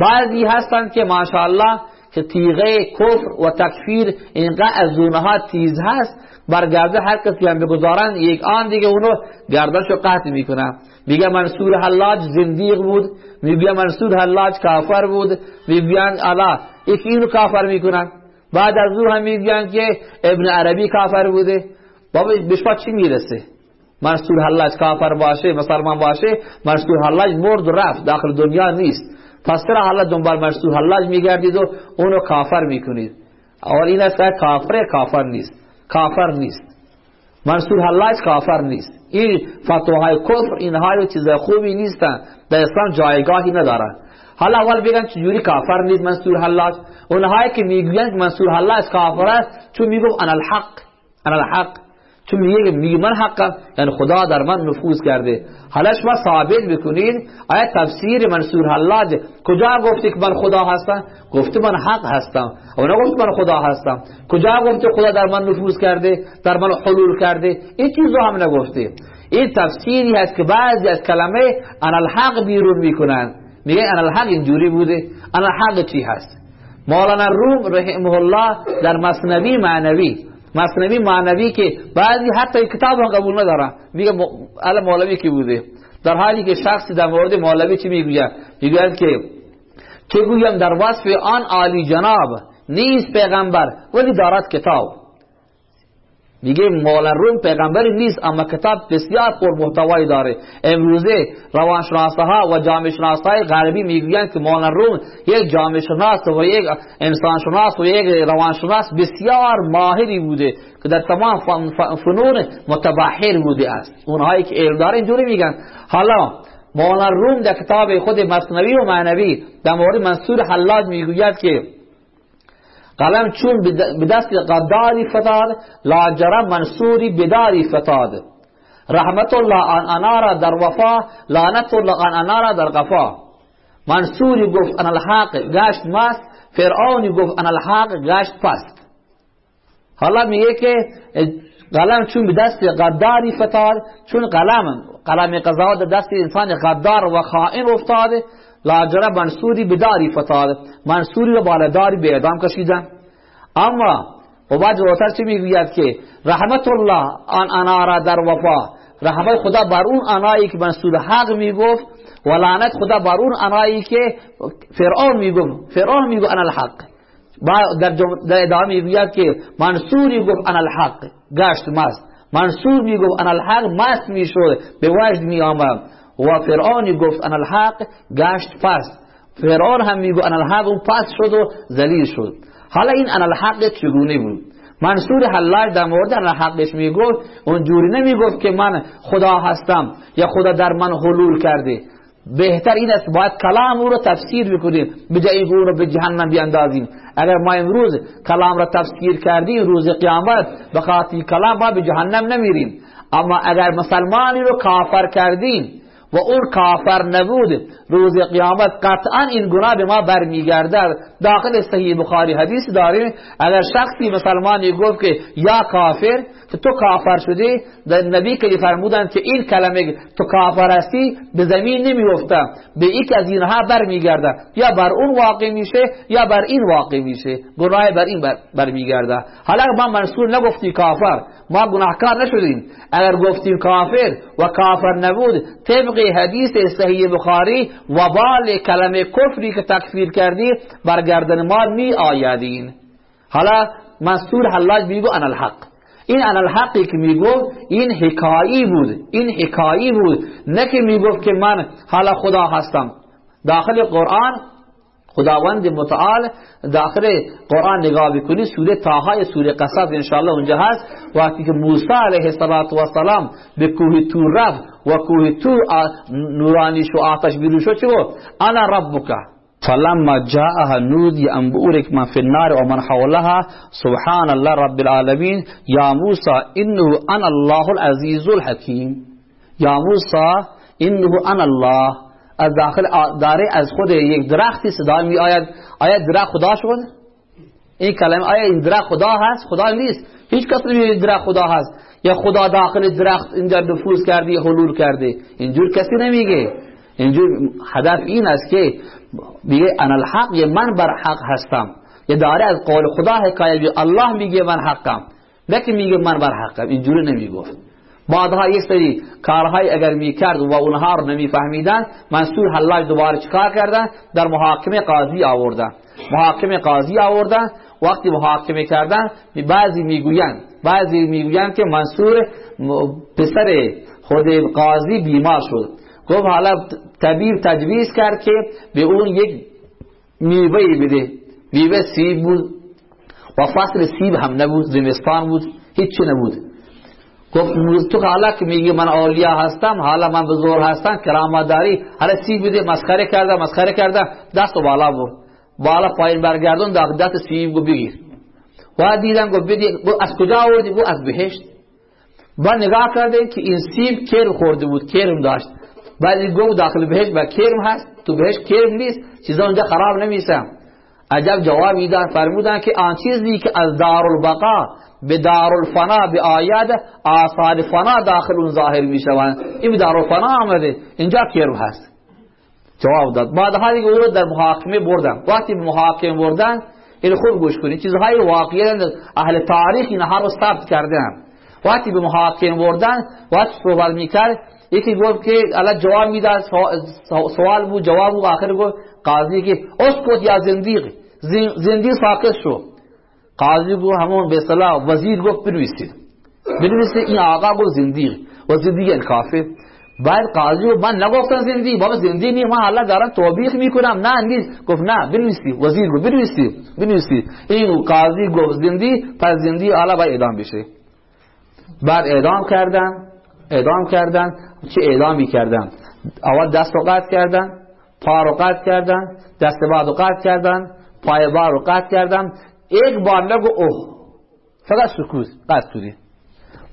بعضی هستند که ماشاءالله که تیغه کفر و تکفیر اینقدر از زونه تیز هست بر گرده هر کسی هم بگذارن یک آن دیگه اونو گردشو قطع می‌کنه. میگه منصور حلاج زندیق بود میگه منصور حلاج کافر بود میگن الا یکی اینو کافر می‌کنن. بعد از او هم میگن که ابن عربی کافر بوده. بابا بشپا چی می‌رسه؟ منصور حلاج کافر باشه مسلمان باشه منصور حلاج مرد رفت داخل دنیا نیست. پس چرا حالا دنبال منصور حلاج میگردید و اونو کافر می‌کنید. اور این است کافر کافر نیست. کافر نیست. منصور حلاج کافر نیست. این فتوهای کفر اینها چیز خوبی نیستن. در اسلام جایگاهی ندارن. حالا اول بگن چجوری کافر نیست منصور حلاج اونهایی که می‌گویند منصور حلاج کافر است چون میگو انا الحق انا الحق چون میگه میگه من حقم یعنی خدا در من نفوذ کرده. حالا شما ثابت بکنید آیا تفسیر منصور حلاج کجا گفتی که من خدا هستم؟ گفته من حق هستم. او نگفت من خدا هستم. کجا گفته خدا در من نفوذ کرده در من حلول کرده؟ این چیزو هم نگفته. این تفسیری هست که بعضی از کلمه الحق بیرون می‌کنن. میگه انا الحق اینجوری بوده. انا الحق چی هست؟ مولانا روم رحمه الله در مصنوی معنوی مصنوی معنوی که بعضی حتی کتاب هم قبول ندارن. میگه ال مولوی کی بوده؟ در حالی که شخصی در مورد مولوی چی می‌گوید؟ می‌گوید که چه گویم در وصف آن عالی جناب نیست پیغمبر ولی دارد کتاب. میگه مولا روم پیغمبری نیست اما کتاب بسیار پر محتوایی داره امروزه روانشناسه ها و جامعه های غربی می‌گویند که مولا روم یک جامعه شناس و یک انسان شناس و یک روانشناس بسیار ماهری بوده که در تمام فنون متبحر بوده است اونهایی که علم داره اینجوری میگن حالا مولا روم در کتاب خود مصنوی و معنوی در مورد منصور حلاج می‌گوید که قلم چون به دست قداری فتاد لاجرم منصوری بداری فتاد. رحمت الله آن انارا در وفا لعنت الله آن انارا در قفا. منصوری گفت ان الحق گشت مست فرعونی گفت ان الحق گشت پست. حالا میگه که قلم چون به دست قداری فتاد چون قلم قلم قضا در دست انسان قدار و خائن افتاده لاجره منصوری بداری فتاد منصوری رو بالداری به اعدام کشیدن. اما و بعد روتر چی می‌گوید که رحمت الله آن انا را در وفا. رحمت خدا بر اون انایی که منصور حق می‌گفت و لعنت خدا بر اون انایی که فرعون می‌گفت. فرعون می‌گفت انا الحق. در, در ادامه می‌گوید که منصوری گفت انا الحق. گشت مست. منصور می‌گفت انا الحق مست می‌شد. به وجد میآمد. و فرعونی گفت ان الحق گشت پس. فرعون هم میگو ان الحق اون پس شد و ذلیل شد. حالا این ان الحق چگونه بود؟ منصور حلاج در مورد ان الحقش می‌گفت اونجوری نمی‌گفت که من خدا هستم یا خدا در من حلول کرده. بهتر این است باید کلام او رو تفسیر بکنیم بجای او رو به جهنم بیاندازیم. اگر ما امروز کلام را تفسیر کردیم روز قیامت به خاطر کلام ما به جهنم نمیریم. اما اگر مسلمانی رو کافر کردیم و اون کافر نبود. روز قیامت قطعا این گناه به ما برمیگردد داخل صحیح بخاری حدیث داریم اگر شخصی مسلمانی گفت که یا کافر که تو کافر شدی نبی که فرمودن که این کلمه تو کافر هستی به زمین نمیفته به یک از اینها برمیگرده. یا بر اون واقع میشه یا بر این واقع میشه. گناه بر این برمیگرده. حالا ما منصور نگفتی کافر. ما گناهکار نشدیم. اگر گفتیم کافر و کافر نبود طبق حدیث صحیح بخاری و بال کلمه کفری که تکفیر کردی برگردن ما می آیدین حالا منصور حلاج میگو ان الحق. این ان الحقی که میگو این حکایی بود این حکایی بود. نه که می‌گفت که من حالا خدا هستم. داخل قرآن خداوند متعال داخل قرآن نگاه بکنی سوره تاهای سوره قصص انشاءالله اونجا هست. وقتی که موسی علیه السلام به کوه تور رفت و کوه تور نورانی شو آتش بیرون شد چه بود انا ربک. فلما جاءها نودي أن بؤرك من في النار ومن حولها سبحان الله رب العالمين يا موسى إنه أنا الله العزيز الحكيم يا موسى إنه أنا الله. از داخل داره از خود یک درختی صدا می آید. آیا درخت خدا شد؟ این کلمه آیا این درخت خدا هست؟ خدا نیست. هیچ کس نمیگه درخت خدا هست. یا خدا داخل درخت اینجا نفوذ کرده یا حلول کرده. اینجور کسی نمیگه. اینجور هدف این است که میگه انا الحق یه من بر حق هستم. یه داره از قول خدا حکایت الله میگه من حقم. نه که میگه من بر حقم. اینجوری نمی‌گفت. بعدها یک سری کارهای اگر می‌کرد و اونها رو نمیفهمیدن منصور حلاج دوباره چکار کردن در محاکمه قاضی آوردن محاکمه قاضی آوردن وقتی محاکمه کردن بعضی می‌گویند بعضی می‌گویند که منصور پسر خود قاضی بیمار شد گفت حالا طبیب تجویز کرد که به اون یک میوه بده میوه سیب بود و فصل سیب هم نبود زمستان بود هیچی نبود گفت تو حالا که میگی من اولیا هستم حالا من بزرگ هستم کرامت داری حالا سیب بده مسخره کرده مسخره کرده دست و بالا بود بالا پایین برگردون دست سیب گو بگیر. و دیدن گفت بدی از کجا آوردی؟ گفت از بهشت. با نگاه کرده که این سیب کرم خورده بود کرم داشت. بعد گفت داخل بهشت و کرم هست تو بهشت کرم نیست چیزا اونجا خراب نمیشه عجب جوابی داد فرمودن که آن چیزی که از دارالبقا به دارالفنا به آید آثار فنا داخل اون ظاهر می‌شوند. این به دارالفنا آمده. اینجا کرم هست؟ جواب داد. بعدها دیگه او رو در محاکمه بردن. وقتی به محاکمه بردن این خوب گوش کنید. چیزهای واقعی اهل تاریخ اینها رو ثبت کردن. وقتی به محاکمه بردن وقتی صحبت می‌کرد. یکی گفت که الله جواب می‌داد سوال بود جواب بود آخر گفت قاضی که اسکت یا زندیق زندیق ساکت شو. قاضی گفت همون به صلاح وزیر گفت بنویسید بنویسید این آقا گفت زندیق و زندیق کافر. بعد قاضی گفت من نگفتم زندگی. بابا زندگی نیم من الله دارم توبیخ می‌کنم. نه نیست گفت نه بنویسی وزیر گفت بنویسی بنویسی این قاضی گفت زندگی پس زندگی الله باید اعدام بشه. بعد اعدام کردن. اعدام کردن. چه اعدامی کردن؟ اول دست رو قطع کردن. پا رو قطع کردن دست بعد رو قطع کردن پای بار رو قطع کردن یک بار نگو اوه فقط سکوت قطع شدی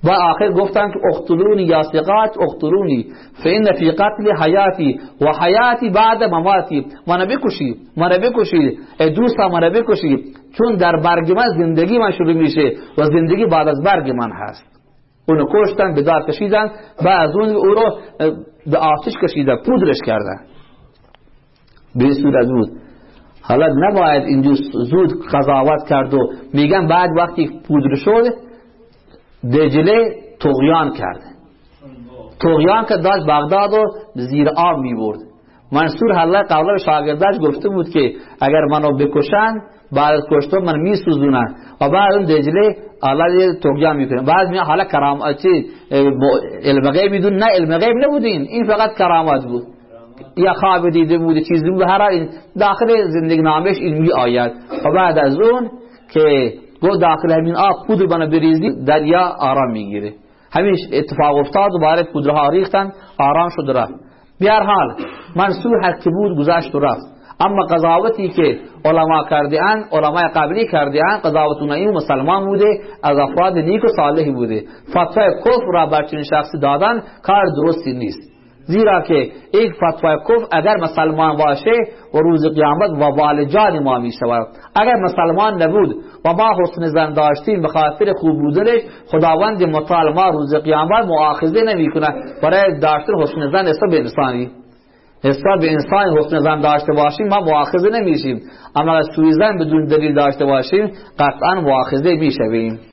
و آخر گفتن که اختلونی یا سقات اختلونی فین فی قتل حیاتی و حیاتی بعد مماتی منو بکشی منو بکشی دوستا منو بکشی چون در برگ من زندگی من شروع میشه و زندگی بعد از برگ من هست اونو کشتن به دار کشیدن و از اون او رو به آتش کشیدن پودرش کردن به صورت بود. حالا نباید اینجور زود قضاوت کرد و میگن بعد وقتی پودر شد دجله تغیان کرده تغیان که داشت بغداد رو زیر آب می برد منصور حالا قبلا به شاگردش گفته بود که اگر منو بکشن بعد از کشتن من می سوزونن و بعد اون دجله الله تغیان می‌کنه. بعد می حالا کرامت چی؟ علم غیب میدون نه علم غیب نبودین. این فقط کرامت بود. یا خواب دیده بود چیزی بود هر داخل زندگی نامش این می آید و بعد از اون که گو داخل همین آب پودر بنا بریزی دریا آرام می‌گیره. همین اتفاق افتاد و باره پودرها ریختن آرام شد رفت. بیار حال منصور که بود گذشت و رفت. اما قضاوتی که علما کرده ان علماء قبلی کرده ان قضاوت اونایی مسلمان بوده از افراد نیک و صالح بوده. فتوه کفر را بر چنین شخصی دادن کار درستی نیست. زیرا که یک فتوای کف اگر مسلمان باشه و روز قیامت و والجان ما می شود. اگر مسلمان نبود و ما حسن زن داشتیم به خاطر خوب بودنش خداوند مطال ما روز قیامت مؤاخذه نمی کنه برای داشتن حسن زن حساب انسانی. حساب به انسان حسن زن داشته باشیم ما مؤاخذه نمیشیم. اما سوی زن بدون دلیل داشته باشیم قطعا مؤاخذه می‌شویم